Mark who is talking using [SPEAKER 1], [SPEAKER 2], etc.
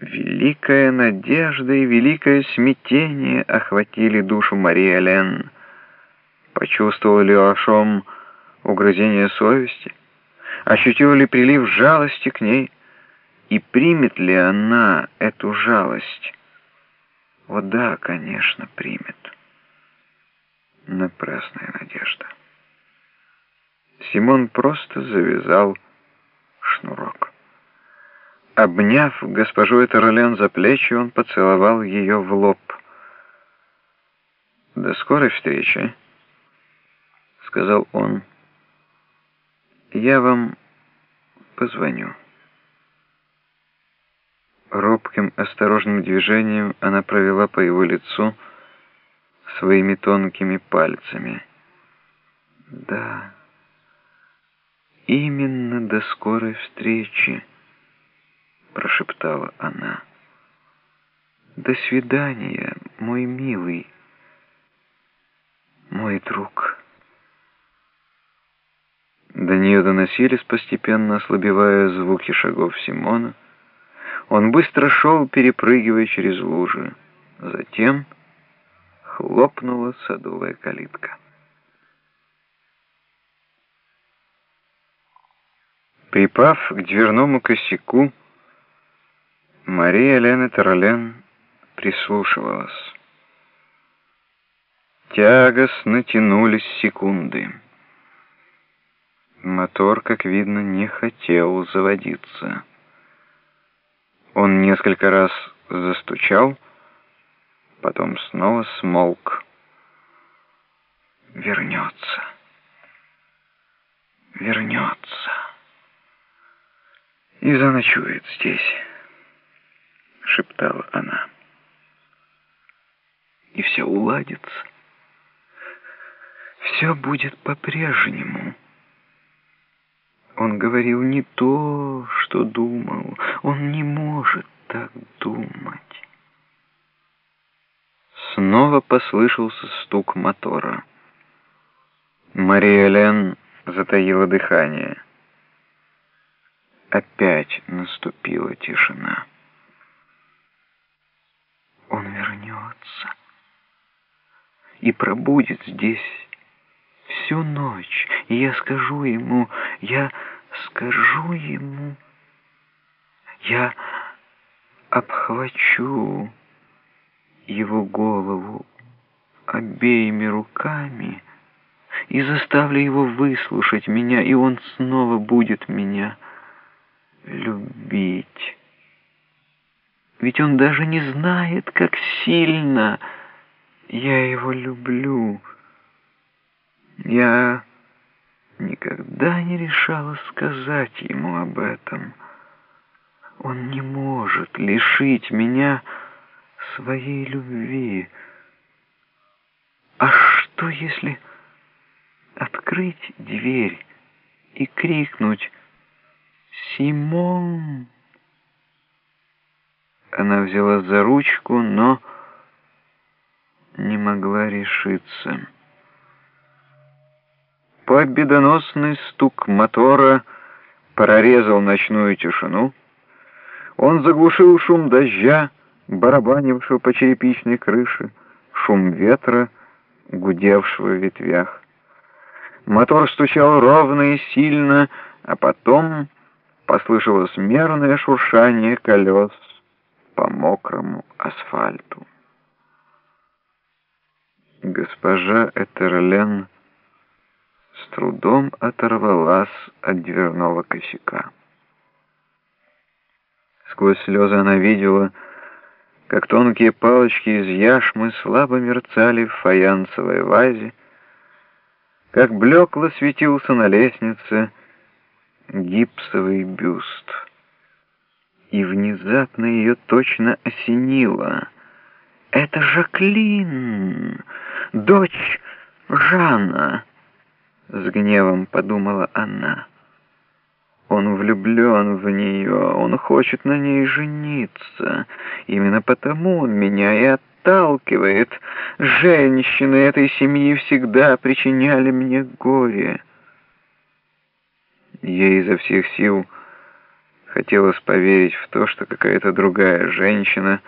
[SPEAKER 1] Великая надежда и великое смятение охватили душу Марии Элен. Почувствовал ли Ашом угрызение совести? Ощутил ли прилив жалости к ней? И примет ли она эту жалость? О да, конечно, примет. Напрасная надежда. Симон просто завязал шнурок. Обняв госпожу Этеролен за плечи, он поцеловал ее в лоб. «До скорой встречи», — сказал он. «Я вам позвоню». Робким, осторожным движением она провела по его лицу своими тонкими пальцами. «Да, именно до скорой встречи» прошептала она. «До свидания, мой милый, мой друг». До нее доносились, постепенно ослабевая звуки шагов Симона. Он быстро шел, перепрыгивая через лужи. Затем хлопнула садовая калитка. Припав к дверному косяку, Мария Лена Таролен прислушивалась. Тягостно тянулись секунды. Мотор, как видно, не хотел заводиться. Он несколько раз застучал, потом снова смолк. Вернется. Вернется. И заночует здесь шептала она. И все уладится. Все будет по-прежнему. Он говорил не то, что думал. Он не может так думать. Снова послышался стук мотора. Мария Лен затаила дыхание. Опять наступила тишина. Он вернется и пробудет здесь всю ночь, и я скажу ему, я скажу ему, я обхвачу его голову обеими руками и заставлю его выслушать меня, и он снова будет меня любить». Ведь он даже не знает, как сильно я его люблю. Я никогда не решалась сказать ему об этом. Он не может лишить меня своей любви. А что, если открыть дверь и крикнуть «Симон!» Она взяла за ручку, но не могла решиться. Победоносный стук мотора прорезал ночную тишину. Он заглушил шум дождя, барабанившего по черепичной крыше, шум ветра, гудевшего в ветвях. Мотор стучал ровно и сильно, а потом послышалось мерное шуршание колес по мокрому асфальту. Госпожа Этерлен с трудом оторвалась от дверного косяка. Сквозь слезы она видела, как тонкие палочки из яшмы слабо мерцали в фаянсовой вазе, как блекло светился на лестнице гипсовый бюст — и внезапно ее точно осенило. «Это Жаклин, дочь Жана!» — с гневом подумала она. Он влюблен в нее, он хочет на ней жениться. Именно потому он меня и отталкивает. Женщины этой семьи всегда причиняли мне горе. Ей изо всех сил Хотелось поверить в то, что какая-то другая женщина